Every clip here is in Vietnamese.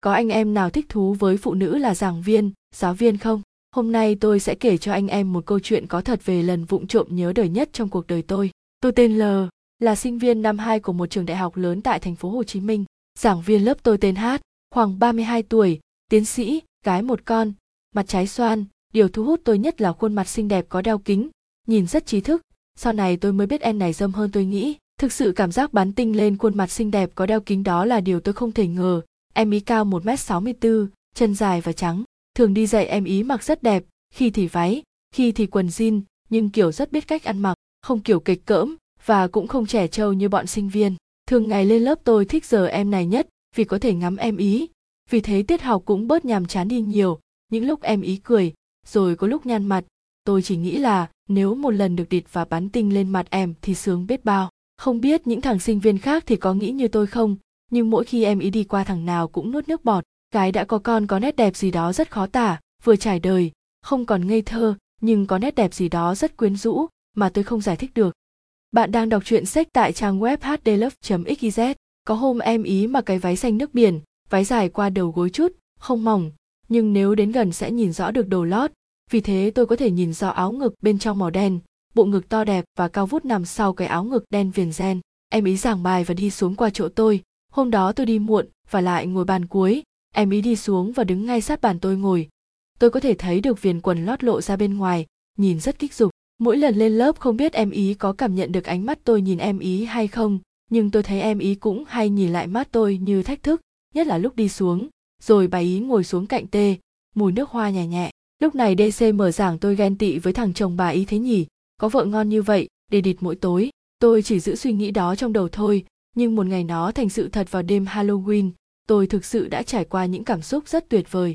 có anh em nào thích thú với phụ nữ là giảng viên giáo viên không hôm nay tôi sẽ kể cho anh em một câu chuyện có thật về lần vụng trộm nhớ đời nhất trong cuộc đời tôi tôi tên l là sinh viên năm 2 của một trường đại học lớn tại thành phố Hồ Chí Minh. Giảng viên lớp tôi tên Hát, khoảng 32 tuổi, tiến sĩ, gái một con, mặt trái xoan. Điều thu hút tôi nhất là khuôn mặt xinh đẹp có đeo kính, nhìn rất trí thức. Sau này tôi mới biết em này dâm hơn tôi nghĩ. Thực sự cảm giác bắn tinh lên khuôn mặt xinh đẹp có đeo kính đó là điều tôi không thể ngờ. Em ý cao 1m64, chân dài và trắng. Thường đi dạy em ý mặc rất đẹp, khi thì váy, khi thì quần jean, nhưng kiểu rất biết cách ăn mặc, không kiểu kịch cỡm, và cũng không trẻ trâu như bọn sinh viên. Thường ngày lên lớp tôi thích giờ em này nhất vì có thể ngắm em ý. Vì thế tiết học cũng bớt nhàm chán đi nhiều, những lúc em ý cười, rồi có lúc nhăn mặt. Tôi chỉ nghĩ là nếu một lần được địt và bắn tinh lên mặt em thì sướng biết bao. Không biết những thằng sinh viên khác thì có nghĩ như tôi không, nhưng mỗi khi em ý đi qua thằng nào cũng nuốt nước bọt. Cái đã có con có nét đẹp gì đó rất khó tả, vừa trải đời, không còn ngây thơ, nhưng có nét đẹp gì đó rất quyến rũ mà tôi không giải thích được bạn đang đọc truyện sách tại trang web hdlove.xyz. Có hôm em ý mặc cái váy xanh nước biển, váy dài qua đầu gối chút, không mỏng, nhưng nếu đến gần sẽ nhìn rõ được đồ lót. Vì thế tôi có thể nhìn rõ áo ngực bên trong màu đen, bộ ngực to đẹp và cao vút nằm sau cái áo ngực đen viền ren. Em ý giảng bài và đi xuống qua chỗ tôi. Hôm đó tôi đi muộn và lại ngồi bàn cuối. Em ý đi xuống và đứng ngay sát bàn tôi ngồi. Tôi có thể thấy được viền quần lót lộ ra bên ngoài, nhìn rất kích dục. Mỗi lần lên lớp không biết em ý có cảm nhận được ánh mắt tôi nhìn em ý hay không nhưng tôi thấy em ý cũng hay nhìn lại mắt tôi như thách thức nhất là lúc đi xuống. Rồi bà ý ngồi xuống cạnh tê mùi nước hoa nhẹ nhẹ. Lúc này dc mở giảng tôi ghen tị với thằng chồng bà ý thế nhỉ? Có vợ ngon như vậy để địt mỗi tối. Tôi chỉ giữ suy nghĩ đó trong đầu thôi nhưng một ngày nó thành sự thật vào đêm halloween, tôi thực sự đã trải qua những cảm xúc rất tuyệt vời.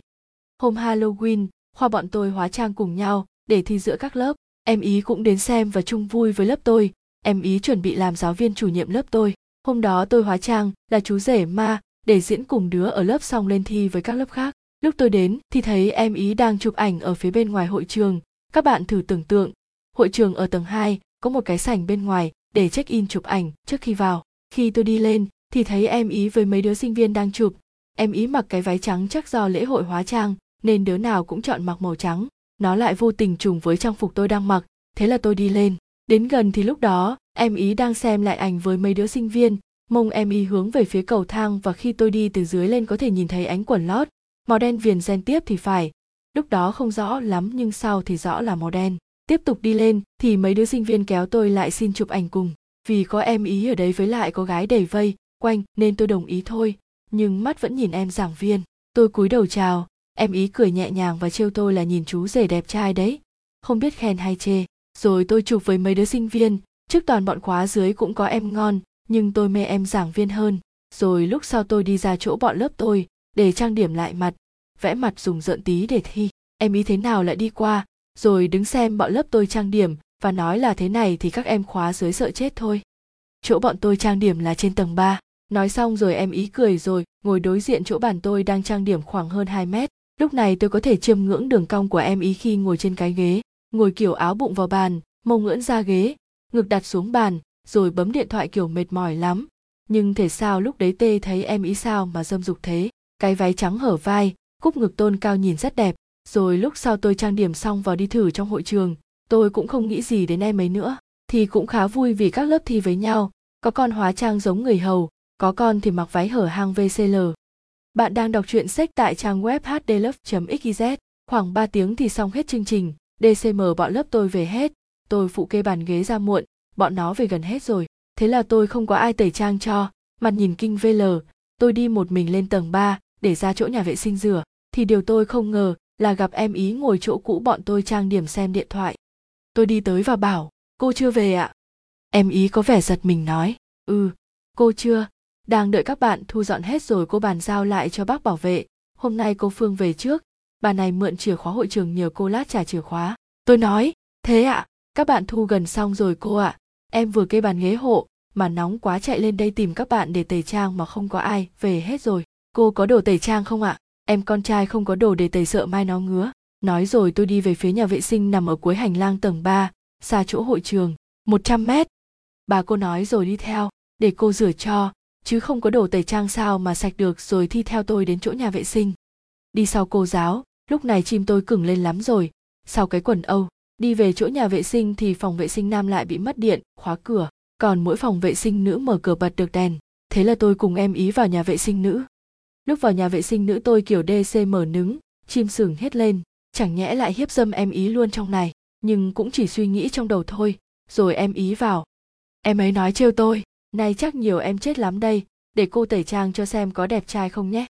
Hôm halloween, khoa bọn tôi hóa trang cùng nhau để thi giữa các lớp. Em ý cũng đến xem và chung vui với lớp tôi. Em ý chuẩn bị làm giáo viên chủ nhiệm lớp tôi. Hôm đó tôi hóa trang là chú rể ma để diễn cùng đứa ở lớp xong lên thi với các lớp khác. Lúc tôi đến thì thấy em ý đang chụp ảnh ở phía bên ngoài hội trường. Các bạn thử tưởng tượng, hội trường ở tầng 2 có một cái sảnh bên ngoài để check in chụp ảnh trước khi vào khi tôi đi lên, thì thấy em ý với mấy đứa sinh viên đang chụp. Em ý mặc cái váy trắng chắc do lễ hội hóa trang, nên đứa nào cũng chọn mặc màu trắng. Nó lại vô tình trùng với trang phục tôi đang mặc. Thế là tôi đi lên. Đến gần thì lúc đó, em ý đang xem lại ảnh với mấy đứa sinh viên. Mông em ý hướng về phía cầu thang và khi tôi đi từ dưới lên có thể nhìn thấy ánh quần lót. Màu đen viền gen tiếp thì phải. Lúc đó không rõ lắm nhưng sau thì rõ là màu đen. Tiếp tục đi lên thì mấy đứa sinh viên kéo tôi lại xin chụp ảnh cùng vì có em ý ở đấy với lại có gái đầy vây, quanh, nên tôi đồng ý thôi. Nhưng mắt vẫn nhìn em giảng viên. Tôi cúi đầu chào. Em ý cười nhẹ nhàng và trêu tôi là nhìn chú rể đẹp trai đấy. Không biết khen hay chê. Rồi tôi chụp với mấy đứa sinh viên. Trước toàn bọn khóa dưới cũng có em ngon, nhưng tôi mê em giảng viên hơn. Rồi lúc sau tôi đi ra chỗ bọn lớp tôi, để trang điểm lại mặt. Vẽ mặt dùng rợn tí để thi. Em ý thế nào lại đi qua? Rồi đứng xem bọn lớp tôi trang điểm và nói là thế này thì các em khóa dưới sợ chết thôi. Chỗ bọn tôi trang điểm là trên tầng 3. Nói xong rồi em ý cười rồi, ngồi đối diện chỗ bàn tôi đang trang điểm khoảng hơn 2 mét. Lúc này tôi có thể chiêm ngưỡng đường cong của em ý khi ngồi trên cái ghế. Ngồi kiểu áo bụng vào bàn mông ngưỡng ra ghế ngực đặt xuống bàn rồi bấm điện thoại kiểu mệt mỏi lắm. Nhưng thể sao lúc đấy tê thấy em ý sao mà dâm dục thế? Cái váy trắng hở vai cúc ngực tôn cao nhìn rất đẹp. Rồi lúc sau tôi trang điểm xong vào đi thử trong hội trường tôi cũng không nghĩ gì đến em ấy nữa. Thì cũng khá vui vì các lớp thi với nhau. Có con hóa trang giống người hầu có con thì mặc váy hở hang vcl bạn đang đọc truyện sách tại trang web hdlove.xyz. Khoảng 3 tiếng thì xong hết chương trình, DCM bọn lớp tôi về hết, tôi phụ kê bàn ghế ra muộn, bọn nó về gần hết rồi. Thế là tôi không có ai tẩy trang cho, mặt nhìn kinh VL, tôi đi một mình lên tầng 3 để ra chỗ nhà vệ sinh rửa, thì điều tôi không ngờ là gặp em ý ngồi chỗ cũ bọn tôi trang điểm xem điện thoại. Tôi đi tới và bảo, cô chưa về ạ. Em ý có vẻ giật mình nói, ừ, cô chưa, đang đợi các bạn thu dọn hết rồi cô bàn giao lại cho bác bảo vệ hôm nay cô phương về trước bà này mượn chìa khóa hội trường nhờ cô lát trả chìa khóa tôi nói thế ạ à, các bạn thu gần xong rồi cô ạ à. em vừa kê bàn ghế hộ mà nóng quá chạy lên đây tìm các bạn để tẩy trang mà không có ai về hết rồi cô có đồ tẩy trang không ạ à? em con trai không có đồ để tẩy sợ mai nó ngứa nói rồi tôi đi về phía nhà vệ sinh nằm ở cuối hành lang tầng 3, xa chỗ hội trường 100 mét. Bà cô nói rồi đi theo để cô rửa cho chứ không có đồ tẩy trang sao mà sạch được rồi thi theo tôi đến chỗ nhà vệ sinh. Đi sau cô giáo lúc này chim tôi cứng lên lắm rồi. Sau cái quần âu đi về chỗ nhà vệ sinh thì phòng vệ sinh nam lại bị mất điện khóa cửa. Còn mỗi phòng vệ sinh nữ mở cửa bật được đèn. Thế là tôi cùng em ý vào nhà vệ sinh nữ. Lúc vào nhà vệ sinh nữ tôi kiểu dc mở nứng chim sừng hết lên chẳng nhẽ lại hiếp dâm em ý luôn trong này, nhưng cũng chỉ suy nghĩ trong đầu thôi, rồi em ý vào. Em ấy nói trêu tôi, nay chắc nhiều em chết lắm đây, để cô tẩy trang cho xem có đẹp trai không nhé.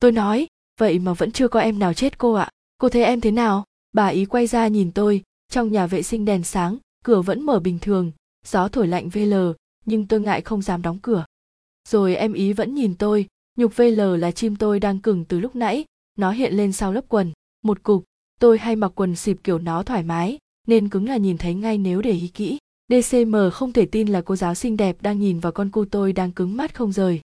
Tôi nói, vậy mà vẫn chưa có em nào chết cô ạ. Cô thấy em thế nào? Bà ý quay ra nhìn tôi, trong nhà vệ sinh đèn sáng, cửa vẫn mở bình thường, gió thổi lạnh vl nhưng tôi ngại không dám đóng cửa. Rồi em ý vẫn nhìn tôi, nhục vl là chim tôi đang cứng từ lúc nãy, nó hiện lên sau lớp quần, một cục tôi hay mặc quần xịp kiểu nó thoải mái, nên cứng là nhìn thấy ngay nếu để ý kỹ. Dcm không thể tin là cô giáo xinh đẹp đang nhìn vào con cu tôi đang cứng mắt không rời.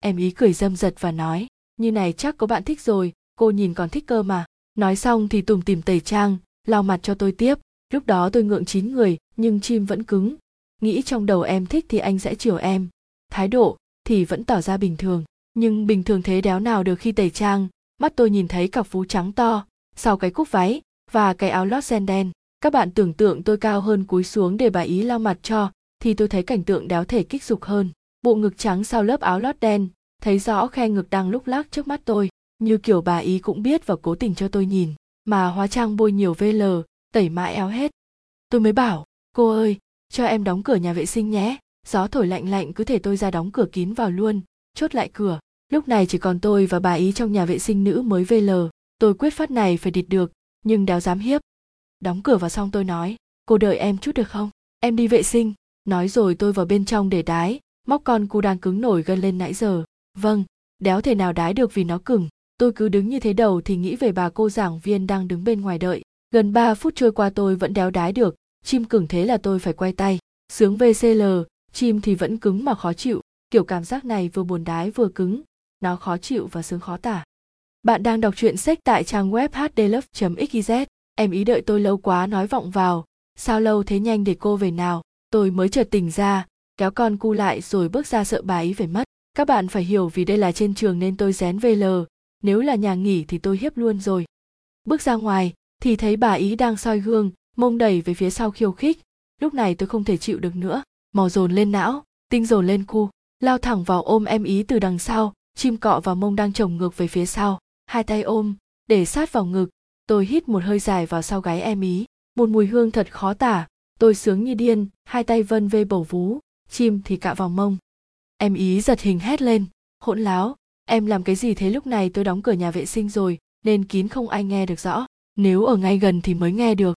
Em ý cười dâm giật và nói, như này chắc có bạn thích rồi, cô nhìn còn thích cơ mà. Nói xong thì tùng tìm tẩy trang, lau mặt cho tôi tiếp. Lúc đó tôi ngượng chín người, nhưng chim vẫn cứng. Nghĩ trong đầu em thích thì anh sẽ chiều em. Thái độ thì vẫn tỏ ra bình thường, nhưng bình thường thế đéo nào được khi tẩy trang. Mắt tôi nhìn thấy cặp vú trắng to sau cái cúc váy và cái áo lót sen đen. Các bạn tưởng tượng tôi cao hơn cúi xuống để bà ý lau mặt cho, thì tôi thấy cảnh tượng đéo thể kích dục hơn. Bộ ngực trắng sau lớp áo lót đen, thấy rõ khe ngực đang lúc lắc trước mắt tôi, như kiểu bà ý cũng biết và cố tình cho tôi nhìn, mà hóa trang bôi nhiều vl tẩy mãi áo hết. Tôi mới bảo, cô ơi, cho em đóng cửa nhà vệ sinh nhé, gió thổi lạnh lạnh cứ thể tôi ra đóng cửa kín vào luôn, chốt lại cửa. Lúc này chỉ còn tôi và bà ý trong nhà vệ sinh nữ mới vl tôi quyết phát này phải địt được, nhưng đéo dám hiếp đóng cửa vào xong tôi nói, cô đợi em chút được không? Em đi vệ sinh. Nói rồi tôi vào bên trong để đái, móc con cu đang cứng nổi gân lên nãy giờ. Vâng đéo thể nào đái được vì nó cứng, tôi cứ đứng như thế đầu thì nghĩ về bà cô giảng viên đang đứng bên ngoài đợi. Gần 3 phút trôi qua tôi vẫn đéo đái được, chim cứng thế là tôi phải quay tay. Sướng vcl chim thì vẫn cứng mà khó chịu, kiểu cảm giác này vừa buồn đái vừa cứng, nó khó chịu và sướng khó tả bạn đang đọc truyện sách tại trang web hdlove.xyz em ý đợi tôi lâu quá nói vọng vào. Sao lâu thế nhanh để cô về nào? Tôi mới chợt tỉnh ra, kéo con cu lại rồi bước ra sợ bà ý về mất. Các bạn phải hiểu vì đây là trên trường nên tôi rén vl nếu là nhà nghỉ thì tôi hiếp luôn rồi. Bước ra ngoài, thì thấy bà ý đang soi gương, mông đẩy về phía sau khiêu khích. Lúc này tôi không thể chịu được nữa. Mò dồn lên não, tinh dồn lên cu, lao thẳng vào ôm em ý từ đằng sau, chim cọ vào mông đang chồng ngược về phía sau hai tay ôm, để sát vào ngực, tôi hít một hơi dài vào sau gáy em ý. Một mùi hương thật khó tả, tôi sướng như điên, hai tay vân vê bầu vú, chim thì cạ vào mông. Em ý giật hình hét lên, hỗn láo, em làm cái gì thế lúc này? Tôi đóng cửa nhà vệ sinh rồi, nên kín không ai nghe được rõ. Nếu ở ngay gần thì mới nghe được.